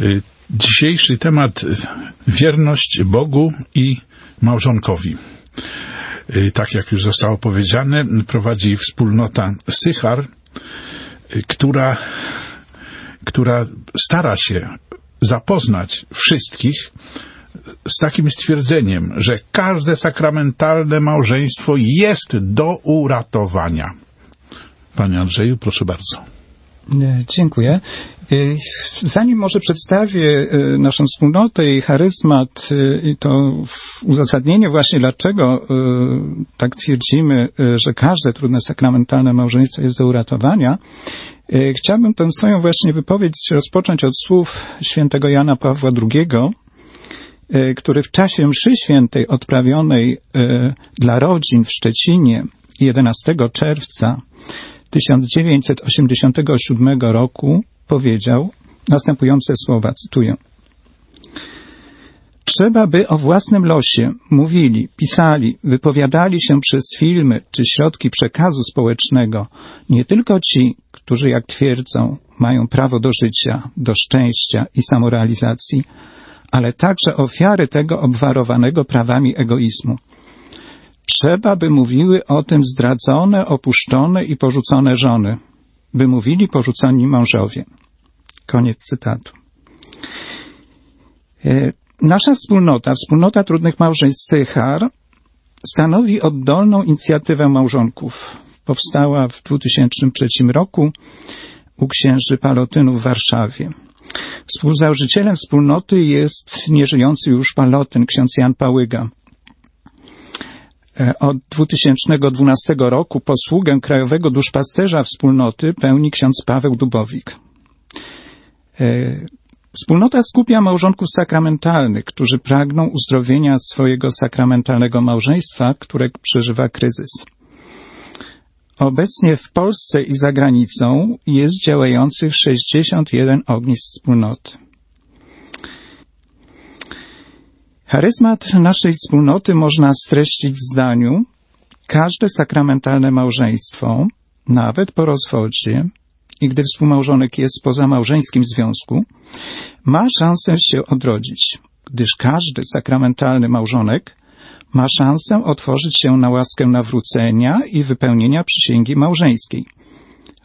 Y, Dzisiejszy temat y, wierność Bogu i małżonkowi. Y, Tak jak już zostało powiedziane, prowadzi wspólnota Sychar, która, która stara się zapoznać wszystkich z takim stwierdzeniem, że każde sakramentalne małżeństwo jest do uratowania. Panie Andrzeju, proszę bardzo. Dziękuję. E, Zanim może przedstawię e, naszą wspólnotę i charyzmat e, i to uzasadnienie właśnie dlaczego tak twierdzimy, że każde trudne sakramentalne małżeństwo jest do uratowania, chciałbym tę swoją właśnie wypowiedź rozpocząć od słów świętego Jana Pawła II, który w czasie mszy świętej odprawionej dla rodzin w Szczecinie 11 czerwca 1987 roku powiedział następujące słowa, cytuję. Trzeba by o własnym losie mówili, pisali, wypowiadali się przez filmy czy środki przekazu społecznego nie tylko ci, którzy, jak twierdzą, mają prawo do życia, do szczęścia i samorealizacji, ale także ofiary tego obwarowanego prawami egoizmu. Trzeba, by mówiły o tym zdradzone, opuszczone i porzucone żony, by mówili porzuceni mężowie. Koniec cytatu. E, Nasza wspólnota, wspólnota trudnych małżeństw Sychar, stanowi oddolną inicjatywę małżonków. Powstała w 2003 roku u księży Palotynów w Warszawie. Współzałożycielem wspólnoty jest nieżyjący już Palotyn, ksiądz Jan Pałyga. E, Od 2012 roku posługę krajowego duszpasterza wspólnoty pełni ksiądz Paweł Dubowik. E, Wspólnota skupia małżonków sakramentalnych, którzy pragną uzdrowienia swojego sakramentalnego małżeństwa, które przeżywa kryzys. Obecnie w Polsce i za granicą jest działających 61 ognisk wspólnoty. Charyzmat naszej wspólnoty można streścić w zdaniu każde sakramentalne małżeństwo, nawet po rozwodzie i gdy współmałżonek jest w pozamałżeńskim związku, ma szansę się odrodzić, gdyż każdy sakramentalny małżonek ma szansę otworzyć się na łaskę nawrócenia i wypełnienia przysięgi małżeńskiej,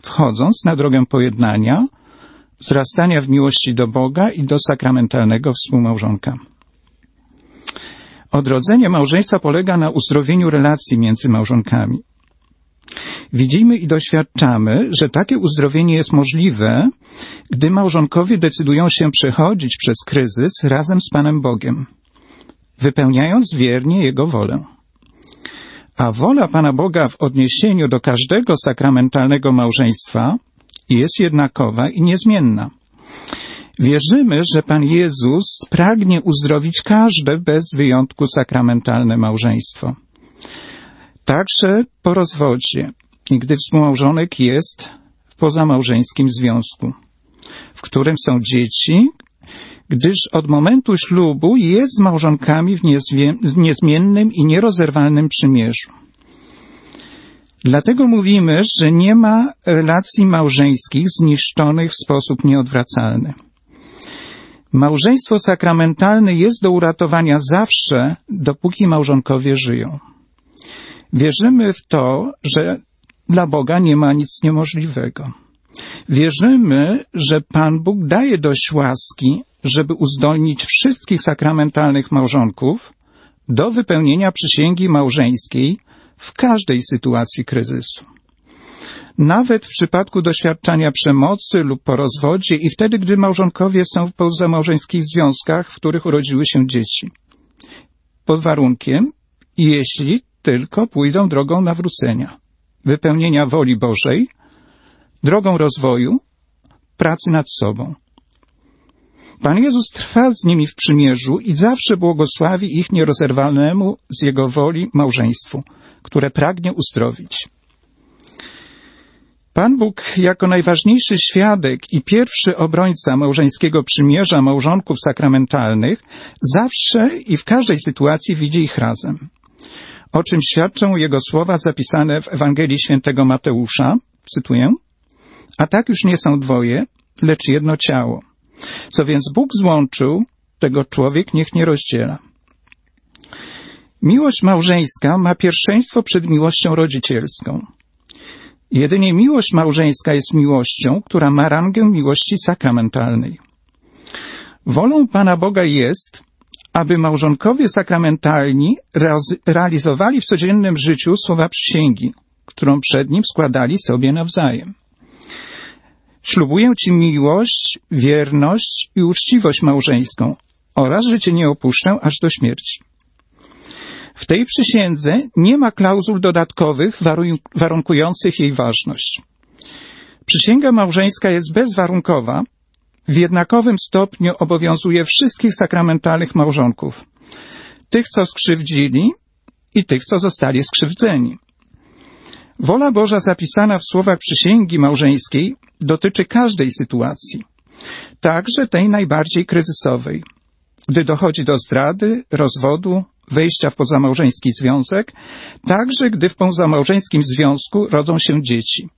wchodząc na drogę pojednania, wzrastania w miłości do Boga i do sakramentalnego współmałżonka. Odrodzenie małżeństwa polega na uzdrowieniu relacji między małżonkami. Widzimy i doświadczamy, że takie uzdrowienie jest możliwe, gdy małżonkowie decydują się przechodzić przez kryzys razem z Panem Bogiem, wypełniając wiernie Jego wolę. A wola Pana Boga w odniesieniu do każdego sakramentalnego małżeństwa jest jednakowa i niezmienna. Wierzymy, że Pan Jezus pragnie uzdrowić każde bez wyjątku sakramentalne małżeństwo. Także po rozwodzie i gdy współmałżonek jest w pozamałżeńskim związku, w którym są dzieci, gdyż od momentu ślubu jest z małżonkami w niezmiennym i nierozerwalnym przymierzu. Dlatego mówimy, że nie ma relacji małżeńskich zniszczonych w sposób nieodwracalny. Małżeństwo sakramentalne jest do uratowania zawsze, dopóki małżonkowie żyją. Wierzymy w to, że dla Boga nie ma nic niemożliwego. Wierzymy, że Pan Bóg daje dość łaski, żeby uzdolnić wszystkich sakramentalnych małżonków do wypełnienia przysięgi małżeńskiej w każdej sytuacji kryzysu. Nawet w przypadku doświadczania przemocy lub po rozwodzie i wtedy, gdy małżonkowie są w pozamałżeńskich związkach, w których urodziły się dzieci. Pod warunkiem, jeśli tylko pójdą drogą nawrócenia, wypełnienia woli Bożej, drogą rozwoju, pracy nad sobą. Pan Jezus trwa z nimi w przymierzu i zawsze błogosławi ich nierozerwalnemu z Jego woli małżeństwu, które pragnie uzdrowić. Pan Bóg jako najważniejszy świadek i pierwszy obrońca małżeńskiego przymierza małżonków sakramentalnych zawsze i w każdej sytuacji widzi ich razem. O czym świadczą jego słowa zapisane w Ewangelii świętego Mateusza, cytuję, a tak już nie są dwoje, lecz jedno ciało. Co więc Bóg złączył, tego człowiek niech nie rozdziela. Miłość małżeńska ma pierwszeństwo przed miłością rodzicielską. Jedynie miłość małżeńska jest miłością, która ma rangę miłości sakramentalnej. Wolą Pana Boga jest, aby małżonkowie sakramentalni realizowali w codziennym życiu słowa przysięgi, którą przed nim składali sobie nawzajem. Ślubuję Ci miłość, wierność i uczciwość małżeńską oraz, że Cię nie opuszczę aż do śmierci. W tej przysiędze nie ma klauzul dodatkowych warunkujących jej ważność. Przysięga małżeńska jest bezwarunkowa, w jednakowym stopniu obowiązuje wszystkich sakramentalnych małżonków, tych, co skrzywdzili i tych, co zostali skrzywdzeni. Wola Boża zapisana w słowach przysięgi małżeńskiej dotyczy każdej sytuacji, także tej najbardziej kryzysowej, gdy dochodzi do zdrady, rozwodu, wejścia w pozamałżeński związek, także gdy w pozamałżeńskim związku rodzą się dzieci.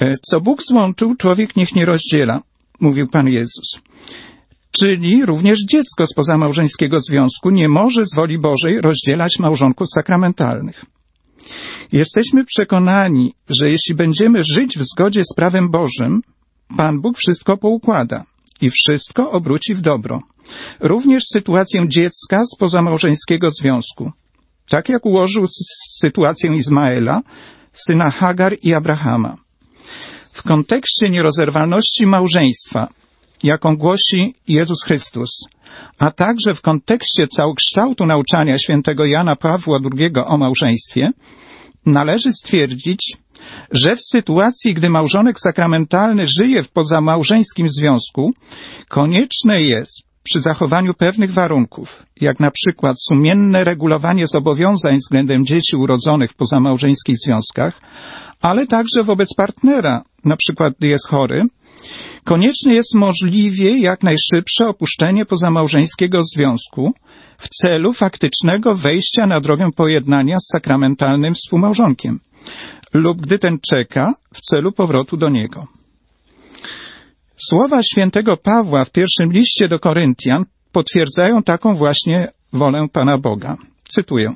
E, co Bóg złączył, człowiek niech nie rozdziela, mówił Pan Jezus. Czyli również dziecko z pozamałżeńskiego związku nie może z woli Bożej rozdzielać małżonków sakramentalnych. Jesteśmy przekonani, że jeśli będziemy żyć w zgodzie z prawem Bożym, Pan Bóg wszystko poukłada i wszystko obróci w dobro. Również sytuację dziecka z pozamałżeńskiego związku. Tak jak ułożył sytuację Izmaela, syna Hagar i Abrahama. W kontekście nierozerwalności małżeństwa, jaką głosi Jezus Chrystus, a także w kontekście całokształtu nauczania świętego Jana Pawła II o małżeństwie, należy stwierdzić, że w sytuacji, gdy małżonek sakramentalny żyje w pozamałżeńskim związku, konieczne jest przy zachowaniu pewnych warunków, jak na przykład sumienne regulowanie zobowiązań względem dzieci urodzonych w pozamałżeńskich związkach, ale także wobec partnera, na przykład gdy jest chory, konieczne jest możliwie jak najszybsze opuszczenie pozamałżeńskiego związku w celu faktycznego wejścia na drogę pojednania z sakramentalnym współmałżonkiem lub gdy ten czeka w celu powrotu do niego. Słowa świętego Pawła w pierwszym liście do Koryntian potwierdzają taką właśnie wolę Pana Boga. Cytuję.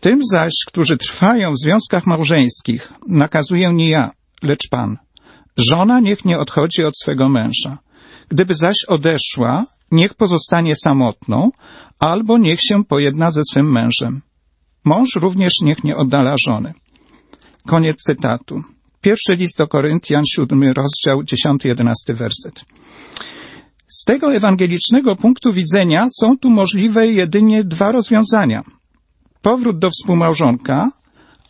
Tym zaś, którzy trwają w związkach małżeńskich, nakazuję nie ja, lecz Pan. Żona niech nie odchodzi od swego męża. Gdyby zaś odeszła, niech pozostanie samotną, albo niech się pojedna ze swym mężem. Mąż również niech nie oddala żony. Koniec cytatu. Pierwszy list do Koryntian, siódmy rozdział, dziesiąty, jedenasty werset. Z tego ewangelicznego punktu widzenia są tu możliwe jedynie dwa rozwiązania. Powrót do współmałżonka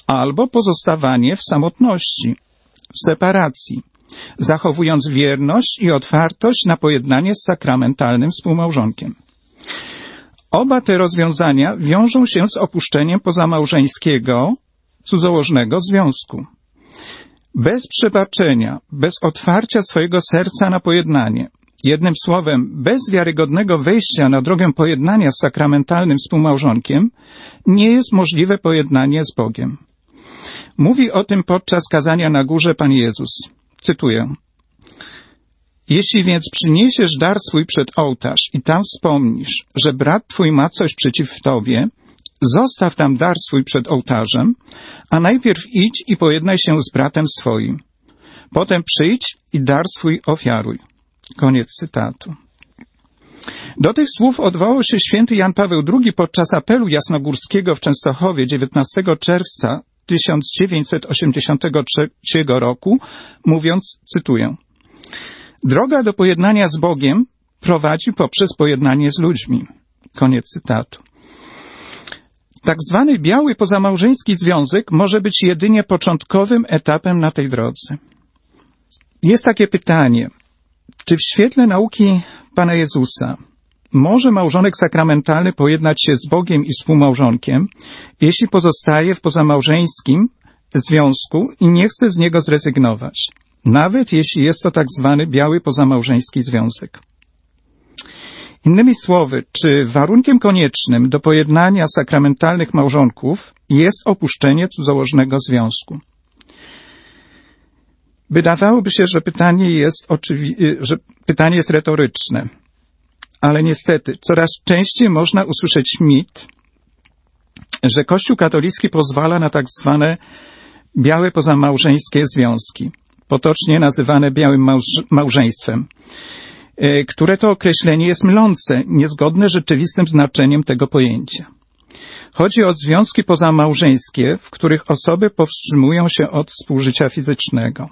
albo pozostawanie w samotności, w separacji, zachowując wierność i otwartość na pojednanie z sakramentalnym współmałżonkiem. Oba te rozwiązania wiążą się z opuszczeniem pozamałżeńskiego, cudzołożnego związku. Bez przebaczenia, bez otwarcia swojego serca na pojednanie, jednym słowem, bez wiarygodnego wejścia na drogę pojednania z sakramentalnym współmałżonkiem, nie jest możliwe pojednanie z Bogiem. Mówi o tym podczas kazania na górze Pan Jezus. Cytuję. Jeśli więc przyniesiesz dar swój przed ołtarz i tam wspomnisz, że brat twój ma coś przeciw tobie, zostaw tam dar swój przed ołtarzem, a najpierw idź i pojednaj się z bratem swoim. Potem przyjdź i dar swój ofiaruj. Koniec cytatu. Do tych słów odwołał się święty Jan Paweł II podczas apelu jasnogórskiego w Częstochowie 19 czerwca 1983 roku, mówiąc, cytuję, Droga do pojednania z Bogiem prowadzi poprzez pojednanie z ludźmi. Koniec cytatu. Tak zwany biały pozamałżeński związek może być jedynie początkowym etapem na tej drodze. Jest takie pytanie, czy w świetle nauki Pana Jezusa może małżonek sakramentalny pojednać się z Bogiem i współmałżonkiem, jeśli pozostaje w pozamałżeńskim związku i nie chce z niego zrezygnować, nawet jeśli jest to tak zwany biały pozamałżeński związek. Innymi słowy, czy warunkiem koniecznym do pojednania sakramentalnych małżonków jest opuszczenie cudzołożnego związku? Wydawałoby się, że pytanie jest oczywi- że pytanie jest retoryczne. Ale niestety, coraz częściej można usłyszeć mit, że Kościół katolicki pozwala na tak zwane białe pozamałżeńskie związki, potocznie nazywane białym małż- małżeństwem, które to określenie jest mylące, niezgodne z rzeczywistym znaczeniem tego pojęcia. Chodzi o związki pozamałżeńskie, w których osoby powstrzymują się od współżycia fizycznego.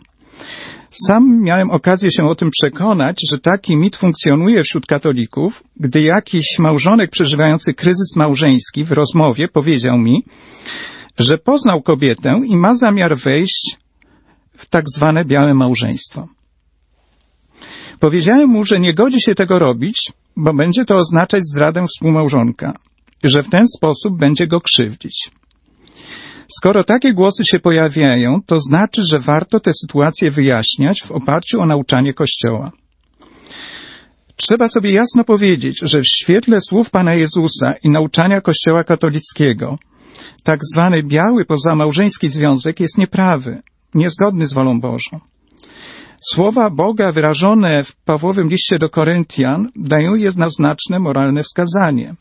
Sam miałem okazję się o tym przekonać, że taki mit funkcjonuje wśród katolików, gdy jakiś małżonek przeżywający kryzys małżeński w rozmowie powiedział mi, że poznał kobietę i ma zamiar wejść w tak zwane białe małżeństwo. Powiedziałem mu, że nie godzi się tego robić, bo będzie to oznaczać zdradę współmałżonka, że w ten sposób będzie go krzywdzić. Skoro takie głosy się pojawiają, to znaczy, że warto tę sytuację wyjaśniać w oparciu o nauczanie Kościoła. Trzeba sobie jasno powiedzieć, że w świetle słów Pana Jezusa i nauczania Kościoła katolickiego tak zwany biały pozamałżeński związek jest nieprawy, niezgodny z wolą Bożą. Słowa Boga wyrażone w Pawłowym liście do Koryntian dają jednoznaczne moralne wskazanie.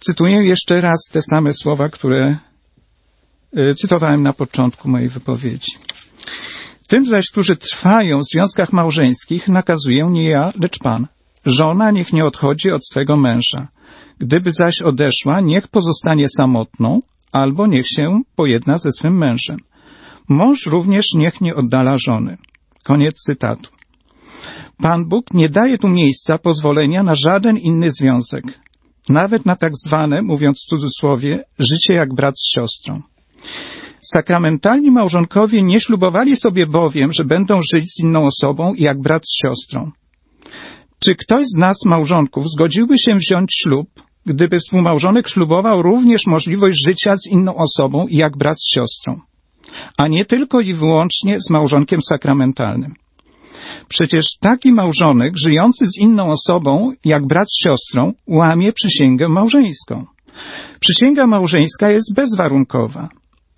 Cytuję jeszcze raz te same słowa, które y, cytowałem na początku mojej wypowiedzi. Tym zaś, którzy trwają w związkach małżeńskich, nakazuję nie ja, lecz Pan. Żona niech nie odchodzi od swego męża. Gdyby zaś odeszła, niech pozostanie samotną, albo niech się pojedna ze swym mężem. Mąż również niech nie oddala żony. Koniec cytatu. Pan Bóg nie daje tu miejsca pozwolenia na żaden inny związek, nawet na tak zwane, mówiąc w cudzysłowie, życie jak brat z siostrą. Sakramentalni małżonkowie nie ślubowali sobie bowiem, że będą żyć z inną osobą jak brat z siostrą. Czy ktoś z nas, małżonków, zgodziłby się wziąć ślub, gdyby współmałżonek ślubował również możliwość życia z inną osobą jak brat z siostrą, a nie tylko i wyłącznie z małżonkiem sakramentalnym? Przecież taki małżonek żyjący z inną osobą jak brat z siostrą łamie przysięgę małżeńską. Przysięga małżeńska jest bezwarunkowa.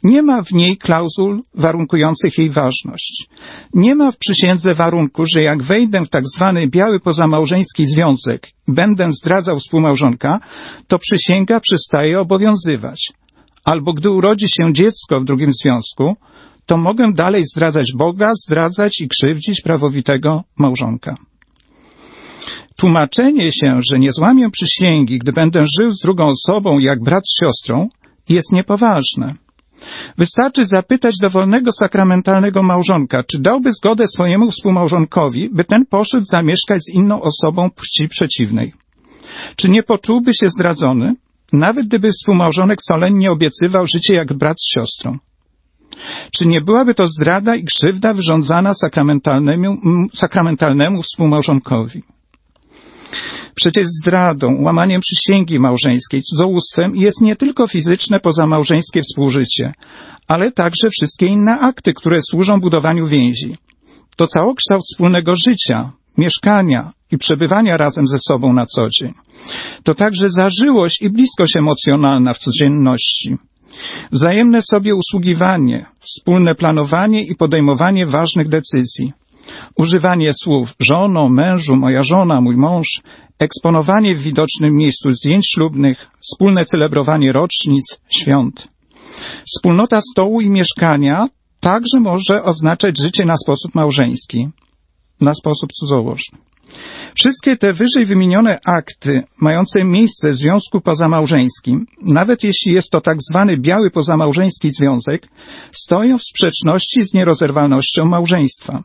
Nie ma w niej klauzul warunkujących jej ważność. Nie ma w przysiędze warunku, że jak wejdę w tak zwany biały pozamałżeński związek, będę zdradzał współmałżonka, to przysięga przestaje obowiązywać. Albo gdy urodzi się dziecko w drugim związku, to mogę dalej zdradzać Boga, zdradzać i krzywdzić prawowitego małżonka. Tłumaczenie się, że nie złamię przysięgi, gdy będę żył z drugą osobą jak brat z siostrą, jest niepoważne. Wystarczy zapytać dowolnego sakramentalnego małżonka, czy dałby zgodę swojemu współmałżonkowi, by ten poszedł zamieszkać z inną osobą płci przeciwnej. Czy nie poczułby się zdradzony, nawet gdyby współmałżonek solennie obiecywał życie jak brat z siostrą? Czy nie byłaby to zdrada i krzywda wyrządzana sakramentalnemu, sakramentalnemu współmałżonkowi? Przecież zdradą, łamaniem przysięgi małżeńskiej, cudzołóstwem jest nie tylko fizyczne pozamałżeńskie współżycie, ale także wszystkie inne akty, które służą budowaniu więzi. To całokształt wspólnego życia, mieszkania i przebywania razem ze sobą na co dzień. To także zażyłość i bliskość emocjonalna w codzienności. Wzajemne sobie usługiwanie, wspólne planowanie i podejmowanie ważnych decyzji. Używanie słów żono, mężu, moja żona, mój mąż, eksponowanie w widocznym miejscu zdjęć ślubnych, wspólne celebrowanie rocznic, świąt. Wspólnota stołu i mieszkania także może oznaczać życie na sposób małżeński, na sposób cudzołożny. Wszystkie te wyżej wymienione akty mające miejsce w związku pozamałżeńskim, nawet jeśli jest to tak zwany biały pozamałżeński związek, stoją w sprzeczności z nierozerwalnością małżeństwa.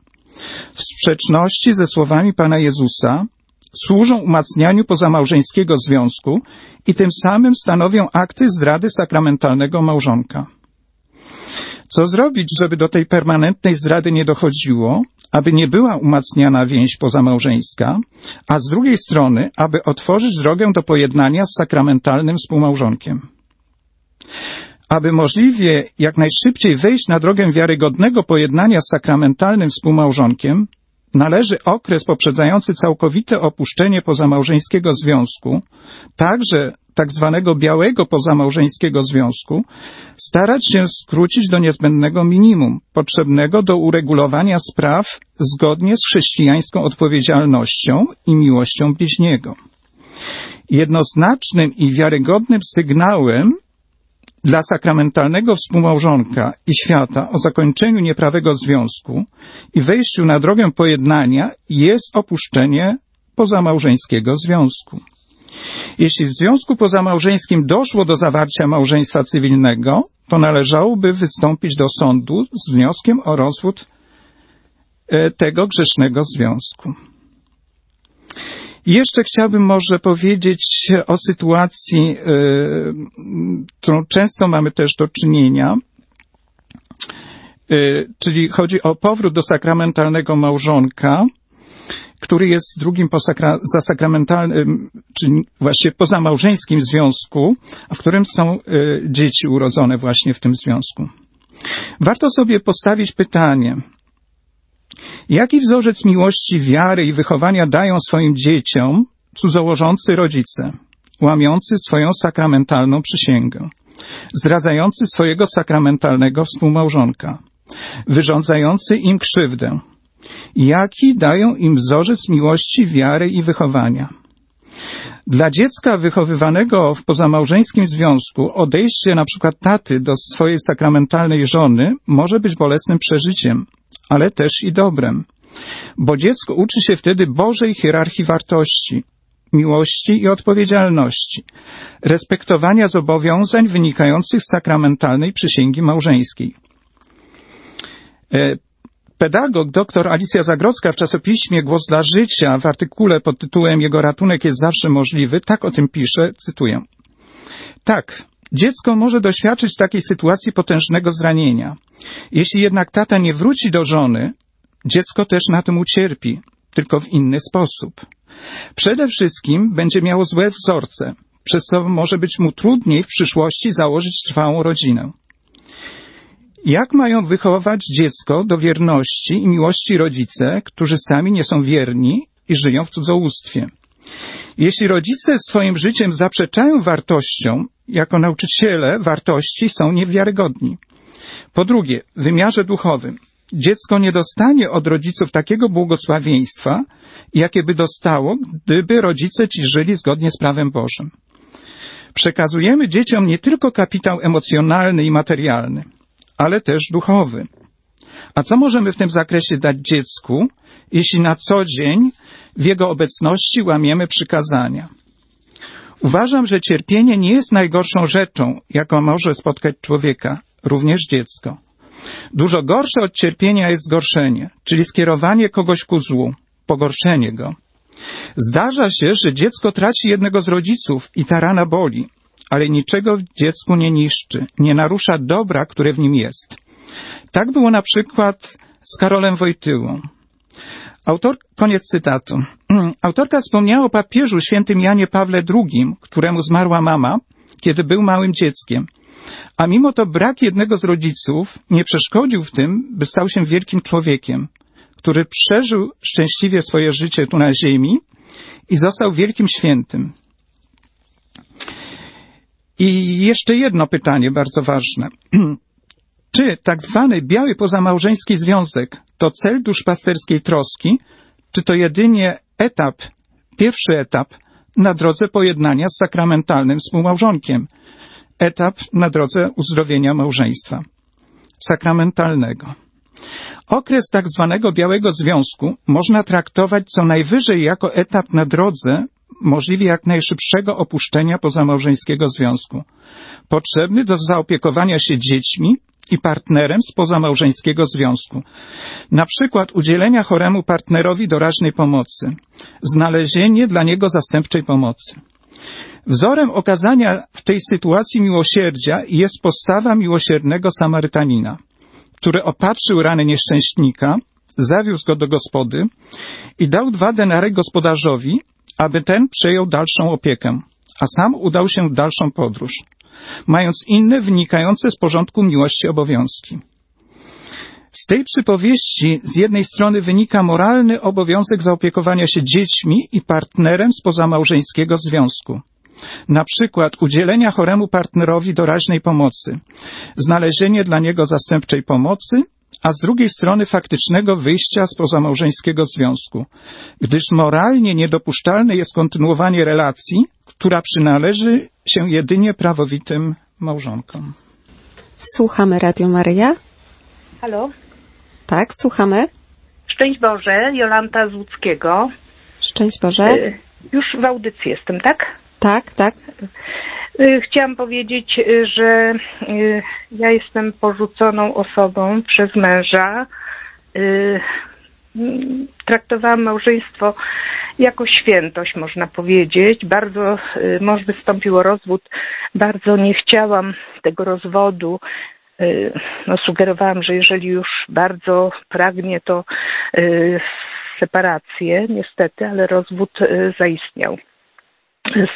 W sprzeczności ze słowami Pana Jezusa służą umacnianiu pozamałżeńskiego związku i tym samym stanowią akty zdrady sakramentalnego małżonka. Co zrobić, żeby do tej permanentnej zdrady nie dochodziło, aby nie była umacniana więź pozamałżeńska, a z drugiej strony, aby otworzyć drogę do pojednania z sakramentalnym współmałżonkiem? Aby możliwie jak najszybciej wejść na drogę wiarygodnego pojednania z sakramentalnym współmałżonkiem, należy okres poprzedzający całkowite opuszczenie pozamałżeńskiego związku, także tak zwanego białego pozamałżeńskiego związku starać się skrócić do niezbędnego minimum, potrzebnego do uregulowania spraw zgodnie z chrześcijańską odpowiedzialnością i miłością bliźniego. Jednoznacznym i wiarygodnym sygnałem dla sakramentalnego współmałżonka i świata o zakończeniu nieprawego związku i wejściu na drogę pojednania jest opuszczenie pozamałżeńskiego związku. Jeśli w związku pozamałżeńskim doszło do zawarcia małżeństwa cywilnego, to należałoby wystąpić do sądu z wnioskiem o rozwód e, tego grzesznego związku. Jeszcze chciałbym może powiedzieć o sytuacji, yy, którą często mamy też do czynienia, yy, czyli chodzi o powrót do sakramentalnego małżonka, który jest drugim po sakra, za sakramentalnym, czyli właśnie pozamałżeńskim związku, w którym są yy, dzieci urodzone właśnie w tym związku. Warto sobie postawić pytanie, Jaki wzorzec miłości, wiary i wychowania dają swoim dzieciom cudzołożący rodzice, łamiący swoją sakramentalną przysięgę, zdradzający swojego sakramentalnego współmałżonka, wyrządzający im krzywdę? Jaki dają im wzorzec miłości, wiary i wychowania? Dla dziecka wychowywanego w pozamałżeńskim związku odejście na przykład taty do swojej sakramentalnej żony może być bolesnym przeżyciem, ale też i dobrem. Bo dziecko uczy się wtedy Bożej hierarchii wartości, miłości i odpowiedzialności, respektowania zobowiązań wynikających z sakramentalnej przysięgi małżeńskiej. Pedagog dr Alicja Zagrodzka w czasopiśmie Głos dla Życia w artykule pod tytułem Jego ratunek jest zawsze możliwy, tak o tym pisze, cytuję. Tak, Dziecko może doświadczyć takiej sytuacji potężnego zranienia. Jeśli jednak tata nie wróci do żony, dziecko też na tym ucierpi, tylko w inny sposób. Przede wszystkim będzie miało złe wzorce, przez co może być mu trudniej w przyszłości założyć trwałą rodzinę. Jak mają wychować dziecko do wierności i miłości rodzice, którzy sami nie są wierni i żyją w cudzołóstwie? Jeśli rodzice swoim życiem zaprzeczają wartościom, jako nauczyciele wartości są niewiarygodni. Po drugie, w wymiarze duchowym. Dziecko nie dostanie od rodziców takiego błogosławieństwa, jakie by dostało, gdyby rodzice ci żyli zgodnie z prawem Bożym. Przekazujemy dzieciom nie tylko kapitał emocjonalny i materialny, ale też duchowy. A co możemy w tym zakresie dać dziecku, jeśli na co dzień w jego obecności łamiemy przykazania? Uważam, że cierpienie nie jest najgorszą rzeczą, jaką może spotkać człowieka, również dziecko. Dużo gorsze od cierpienia jest zgorszenie, czyli skierowanie kogoś ku złu, pogorszenie go. Zdarza się, że dziecko traci jednego z rodziców i ta rana boli, ale niczego w dziecku nie niszczy, nie narusza dobra, które w nim jest. Tak było na przykład z Karolem Wojtyłą. Autor, koniec cytatu. Autorka wspomniała o papieżu świętym Janie Pawle II, któremu zmarła mama, kiedy był małym dzieckiem. A mimo to brak jednego z rodziców nie przeszkodził w tym, by stał się wielkim człowiekiem, który przeżył szczęśliwie swoje życie tu na ziemi i został wielkim świętym. I jeszcze jedno pytanie bardzo ważne. Czy tak zwany biały pozamałżeński związek to cel duszpasterskiej troski, czy to jedynie etap, pierwszy etap na drodze pojednania z sakramentalnym współmałżonkiem, etap na drodze uzdrowienia małżeństwa sakramentalnego. Okres tak zwanego białego związku można traktować co najwyżej jako etap na drodze możliwie jak najszybszego opuszczenia pozamałżeńskiego związku, potrzebny do zaopiekowania się dziećmi i partnerem z pozamałżeńskiego związku. Na przykład udzielenia choremu partnerowi doraźnej pomocy, znalezienie dla niego zastępczej pomocy. Wzorem okazania w tej sytuacji miłosierdzia jest postawa miłosiernego Samarytanina, który opatrzył rany nieszczęśnika, zawiózł go do gospody i dał dwa denary gospodarzowi, aby ten przejął dalszą opiekę, a sam udał się w dalszą podróż mając inne wynikające z porządku miłości obowiązki. Z tej przypowieści z jednej strony wynika moralny obowiązek zaopiekowania się dziećmi i partnerem z pozamałżeńskiego związku. Na przykład udzielenia choremu partnerowi doraźnej pomocy, znalezienie dla niego zastępczej pomocy, a z drugiej strony faktycznego wyjścia z pozamałżeńskiego związku, gdyż moralnie niedopuszczalne jest kontynuowanie relacji, która przynależy się jedynie prawowitym małżonkom. Słuchamy Radio Maryja. Halo? Tak, słuchamy. Szczęść Boże, Jolanta z Łódzkiego. Szczęść Boże. Y, Już w audycji jestem, tak? Tak, tak. Y, Chciałam powiedzieć, y, że y, ja jestem porzuconą osobą przez męża. Traktowałam małżeństwo jako świętość, można powiedzieć. Bardzo y, mąż wystąpił o rozwód. Bardzo nie chciałam tego rozwodu. No, sugerowałam, że jeżeli już bardzo pragnie, to separację, niestety, ale rozwód zaistniał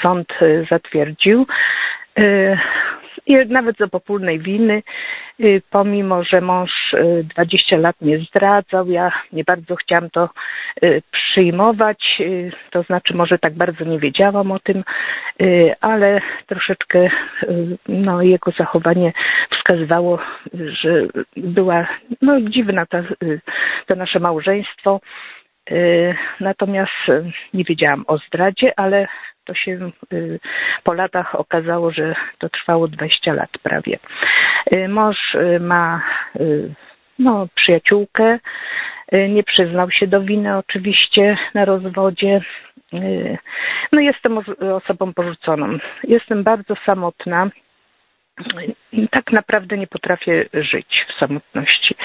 sąd y, zatwierdził. Y, I nawet z obopólnej winy, y, pomimo że mąż y, 20 lat nie zdradzał, ja nie bardzo chciałam to przyjmować, to znaczy może tak bardzo nie wiedziałam o tym, ale troszeczkę no, jego zachowanie wskazywało, że była no, dziwna ta, to nasze małżeństwo. Natomiast nie wiedziałam o zdradzie, ale to się y, po latach okazało, że to trwało 20 lat prawie. Y, Mąż y, ma no, przyjaciółkę, nie przyznał się do winy oczywiście na rozwodzie. No jestem os- osobą porzuconą. Jestem bardzo samotna. Tak naprawdę nie potrafię żyć w samotności.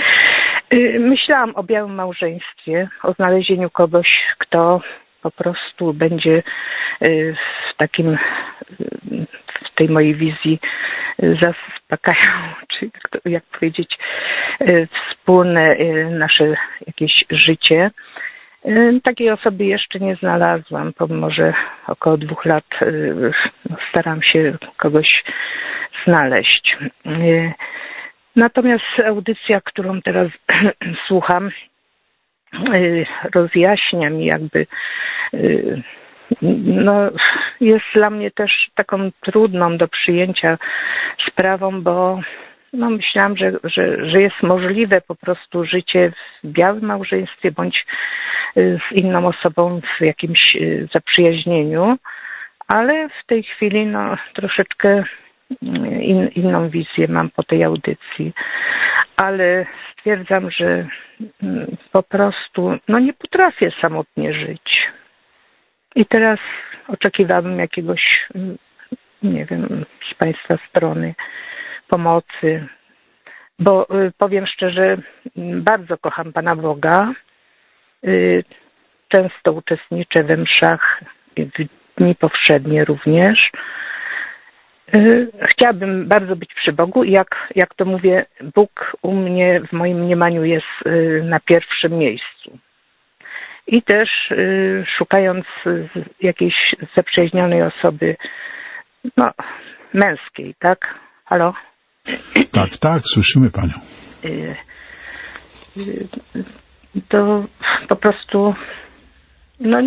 Myślałam o białym małżeństwie, o znalezieniu kogoś, kto po prostu będzie y, w takim, y, w tej mojej wizji y, zaspokajał, czy jak, powiedzieć, wspólne nasze jakieś życie. Takiej osoby jeszcze nie znalazłam, pomimo że około dwóch lat no, staram się kogoś znaleźć. Natomiast audycja, którą teraz słucham, rozjaśnia mi jakby, y, no, jest dla mnie też taką trudną do przyjęcia sprawą, bo no, myślałam, że, że, że jest możliwe po prostu życie w białym małżeństwie bądź y, z inną osobą w jakimś y, zaprzyjaźnieniu, ale w tej chwili no, troszeczkę in, inną wizję mam po tej audycji, ale stwierdzam, że mm, po prostu no nie potrafię samotnie żyć. I teraz oczekiwałabym jakiegoś, mm, nie wiem, z Państwa strony pomocy, bo y, powiem szczerze, mm, bardzo kocham Pana Boga. Y, Często uczestniczę we mszach, w dni powszednie również. Y, Chciałabym bardzo być przy Bogu i jak, jak to mówię, Bóg u mnie w moim mniemaniu jest y, na pierwszym miejscu. I też y, szukając jakiejś zaprzyjaźnionej osoby, no, męskiej, tak? Halo? Tak, tak, słyszymy panią. To po prostu, no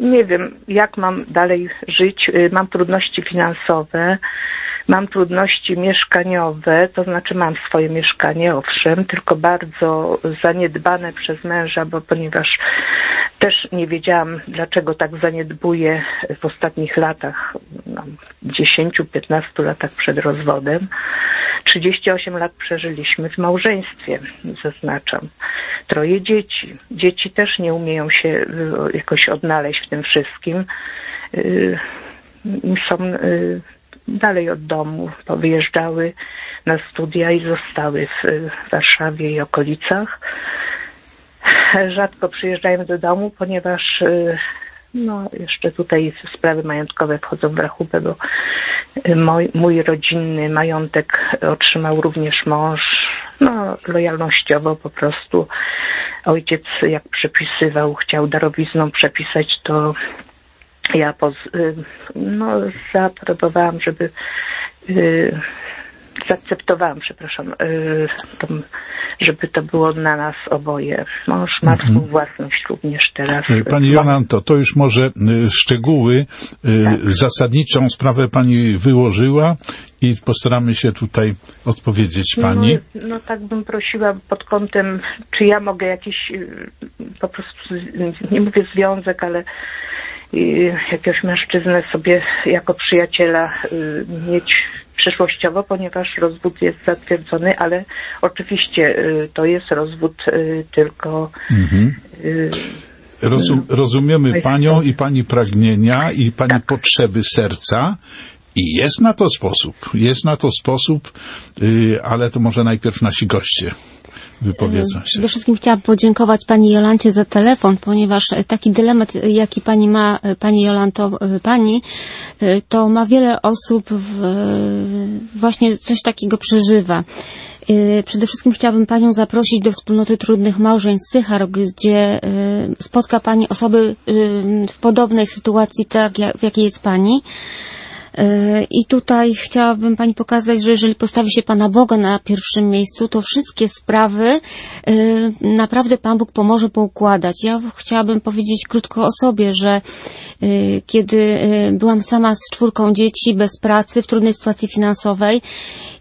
nie wiem, jak mam dalej żyć. Y, Mam trudności finansowe, mam trudności mieszkaniowe, to znaczy mam swoje mieszkanie, owszem, tylko bardzo zaniedbane przez męża, bo ponieważ też nie wiedziałam, dlaczego tak zaniedbuję w ostatnich latach, no, 10-15 latach przed rozwodem. 38 lat przeżyliśmy w małżeństwie, zaznaczam. Troje dzieci. Dzieci też nie umieją się y, jakoś odnaleźć w tym wszystkim. Y, Są y, dalej od domu, powyjeżdżały na studia i zostały w Warszawie i okolicach. Rzadko przyjeżdżają do domu, ponieważ y, no, jeszcze tutaj sprawy majątkowe wchodzą w rachubę, bo y, mój, mój rodzinny majątek otrzymał również mąż, no, lojalnościowo po prostu. Ojciec, jak przepisywał, chciał darowizną przepisać, to ja poz, y, no, zaaprobowałam, żeby zaakceptowałam, przepraszam, y, żeby to było na nas oboje. Mąż ma Mhm. współwłasność również teraz. Y, Pani Jolanto, to już może y, szczegóły, y, zasadniczą sprawę Pani wyłożyła i postaramy się tutaj odpowiedzieć Pani. No, no tak bym prosiła pod kątem, czy ja mogę jakiś po prostu, nie mówię związek, ale jakiegoś mężczyznę sobie jako przyjaciela mieć przyszłościowo, ponieważ rozwód jest zatwierdzony, ale oczywiście y, to jest rozwód y, tylko Mhm. y, Rozum, rozumiemy Panią tak. i Pani pragnienia i Pani potrzeby serca. I jest na to sposób, jest na to sposób, ale to może najpierw nasi goście wypowiedzą się. Przede wszystkim chciałam podziękować Pani Jolancie za telefon, ponieważ e, taki dylemat, e, jaki Pani ma, e, Pani Jolanto, Pani, to ma wiele osób w, właśnie coś takiego przeżywa. Przede wszystkim chciałabym Panią zaprosić do wspólnoty trudnych małżeństw Sychar, gdzie spotka Pani osoby w podobnej sytuacji, tak jak, w jakiej jest Pani. I tutaj chciałabym Pani pokazać, że jeżeli postawi się Pana Boga na pierwszym miejscu, to wszystkie sprawy e, naprawdę Pan Bóg pomoże poukładać. Ja chciałabym powiedzieć krótko o sobie, że e, kiedy e, byłam sama z czwórką dzieci, bez pracy, w trudnej sytuacji finansowej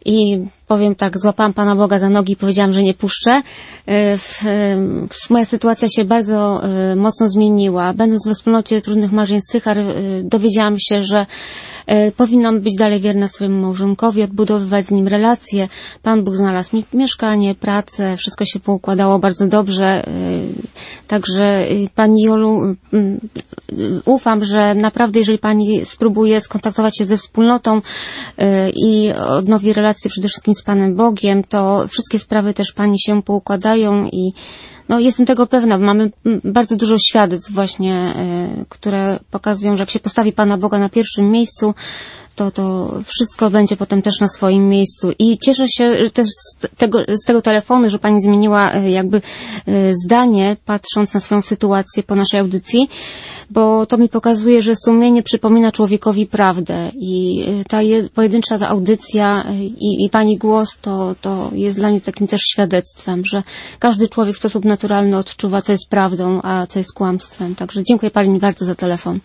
i powiem tak, złapałam Pana Boga za nogi i powiedziałam, że nie puszczę. E, w- e, w- Moja sytuacja się bardzo e, mocno zmieniła. Będąc we wspólnocie trudnych małżeństw Sychar, e, dowiedziałam się, że powinnam być dalej wierna swojemu małżonkowi, odbudowywać z nim relacje. Pan Bóg znalazł mi mieszkanie, pracę, wszystko się poukładało bardzo dobrze. Także Pani Jolu, ufam, że naprawdę jeżeli Pani spróbuje skontaktować się ze wspólnotą i odnowi relacje przede wszystkim z Panem Bogiem, to wszystkie sprawy też Pani się poukładają i no, jestem tego pewna, mamy bardzo dużo świadectw właśnie, e, które pokazują, że jak się postawi Pana Boga na pierwszym miejscu, to, to wszystko będzie potem też na swoim miejscu. I cieszę się też z tego, z tego telefonu, że Pani zmieniła e, jakby e, zdanie, patrząc na swoją sytuację po naszej audycji, bo to mi pokazuje, że sumienie przypomina człowiekowi prawdę i e, ta je, pojedyncza ta audycja i, i Pani głos to, to jest dla mnie takim też świadectwem, że każdy człowiek w sposób naturalny odczuwa, co jest prawdą, a co jest kłamstwem. Także dziękuję Pani bardzo za telefon.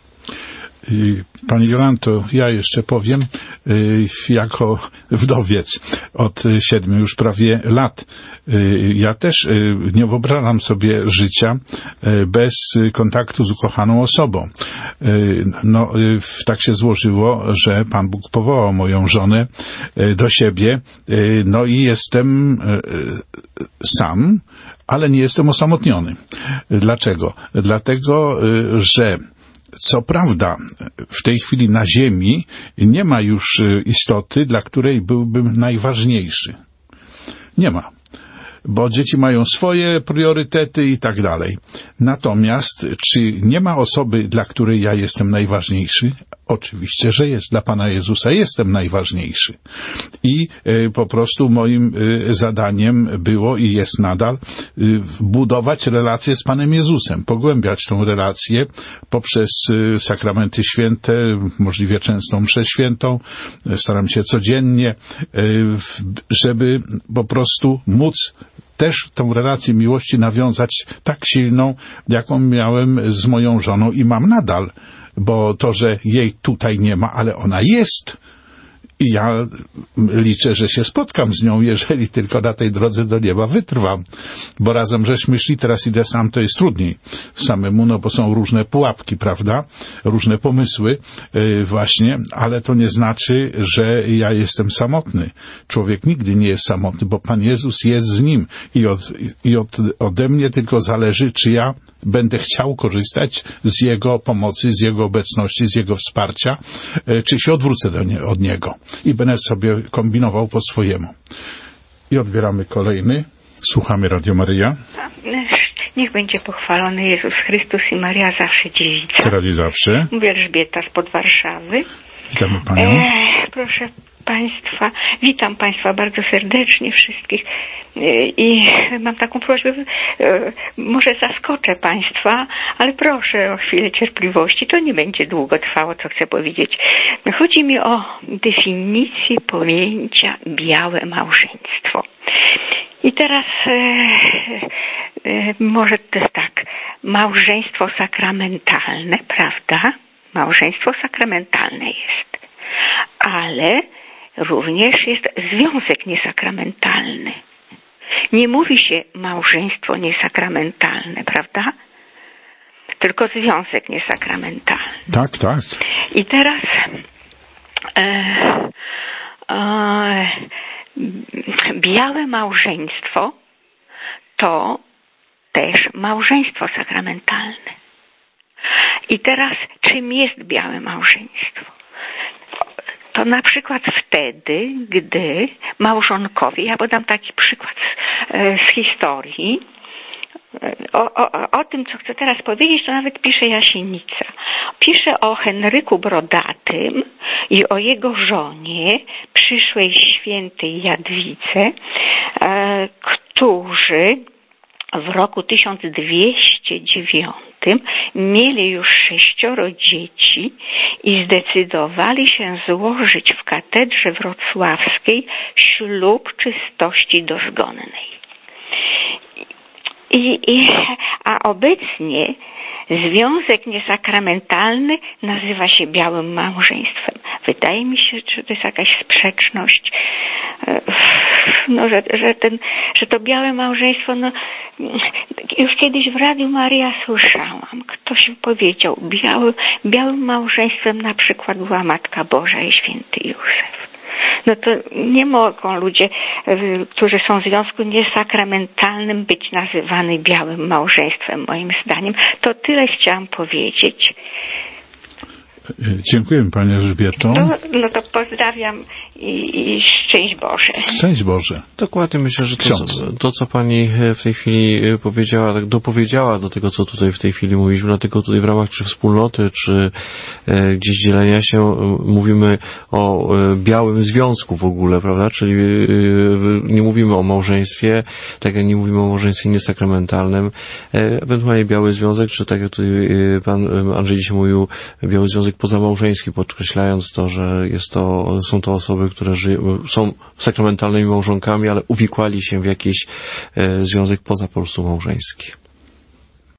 Pani Jolanto, ja jeszcze powiem, y, jako wdowiec od siedmiu już prawie lat, y, ja też y, nie wyobrażam sobie życia bez kontaktu z ukochaną osobą. No, tak się złożyło, że Pan Bóg powołał moją żonę do siebie, no i jestem sam, ale nie jestem osamotniony. Dlaczego? Dlatego, że co prawda, w tej chwili na Ziemi nie ma już y, istoty, dla której byłbym najważniejszy. Nie ma. Bo dzieci mają swoje priorytety i tak dalej. Natomiast, czy nie ma osoby, dla której ja jestem najważniejszy? Oczywiście, że jest. Dla Pana Jezusa jestem najważniejszy. I y, po prostu moim y, zadaniem było i jest nadal y, budować relacje z Panem Jezusem, pogłębiać tą relację poprzez sakramenty święte, możliwie częstą mszę świętą. Staram się codziennie, żeby po prostu móc też tą relację miłości nawiązać tak silną, jaką miałem z moją żoną i mam nadal, bo to, że jej tutaj nie ma, ale ona jest. I ja liczę, że się spotkam z nią, jeżeli tylko na tej drodze do nieba wytrwam. Bo razem żeśmy szli, teraz idę sam, to jest trudniej samemu, no bo są różne pułapki, prawda? Różne pomysły yy, właśnie, ale to nie znaczy, że ja jestem samotny. Człowiek nigdy nie jest samotny, bo Pan Jezus jest z nim i, od, i od, ode mnie tylko zależy, czy ja będę chciał korzystać z Jego pomocy, z Jego obecności, z Jego wsparcia, e, czy się odwrócę nie, od Niego i będę sobie kombinował po swojemu. I odbieramy kolejny. Słuchamy Radio Maryja. Niech będzie pochwalony Jezus Chrystus i Maria zawsze dziewica. Teraz i zawsze. Mówię Elżbieta spod Warszawy. Witamy Panią. E, proszę Państwa. Witam Państwa bardzo serdecznie wszystkich i mam taką prośbę, e, może zaskoczę Państwa, ale proszę o chwilę cierpliwości. To nie będzie długo trwało, co chcę powiedzieć. Chodzi mi o definicję pojęcia białe małżeństwo. I teraz e, e, może to jest tak, małżeństwo sakramentalne, prawda? Małżeństwo sakramentalne jest, ale również jest związek niesakramentalny. Nie mówi się małżeństwo niesakramentalne, prawda? Tylko związek niesakramentalny. Tak, tak. I teraz e, e, białe małżeństwo to też małżeństwo sakramentalne. I teraz czym jest białe małżeństwo? To na przykład wtedy, gdy małżonkowie, ja podam taki przykład z, e, z historii, o, o, o tym, co chcę teraz powiedzieć, to nawet pisze Jasienica. Pisze o Henryku Brodatym i o jego żonie, przyszłej świętej Jadwice, e, którzy w roku 1209 mieli już sześcioro dzieci i zdecydowali się złożyć w katedrze wrocławskiej ślub czystości dozgonnej. I, i, a obecnie związek niesakramentalny nazywa się białym małżeństwem. Wydaje mi się, że to jest jakaś sprzeczność, e, no, że, że, ten, że to białe małżeństwo, no, już kiedyś w Radiu Maria słyszałam, ktoś powiedział, białym, białym małżeństwem na przykład była Matka Boża i święty Józef no to nie mogą ludzie, y, którzy są w związku niesakramentalnym być nazywany białym małżeństwem, moim zdaniem. To tyle chciałam powiedzieć. Dziękujemy Pani Elżbieto. No, no to pozdrawiam i, i szczęść Boże. Szczęść Boże. Dokładnie myślę, że to, to, co Pani w tej chwili powiedziała, tak dopowiedziała do tego, co tutaj w tej chwili mówiliśmy, dlatego tutaj w ramach czy wspólnoty, czy e, gdzieś dzielenia się e, mówimy o e, białym związku w ogóle, prawda? Czyli e, nie mówimy o małżeństwie, tak jak nie mówimy o małżeństwie niesakramentalnym, e, ewentualnie biały związek, czy tak jak tutaj e, Pan e, Andrzej dzisiaj mówił, biały związek pozamałżeński, podkreślając to, że jest to, są to osoby, które żyją, są sakramentalnymi małżonkami, ale uwikłali się w jakiś e, związek poza po prostu małżeński.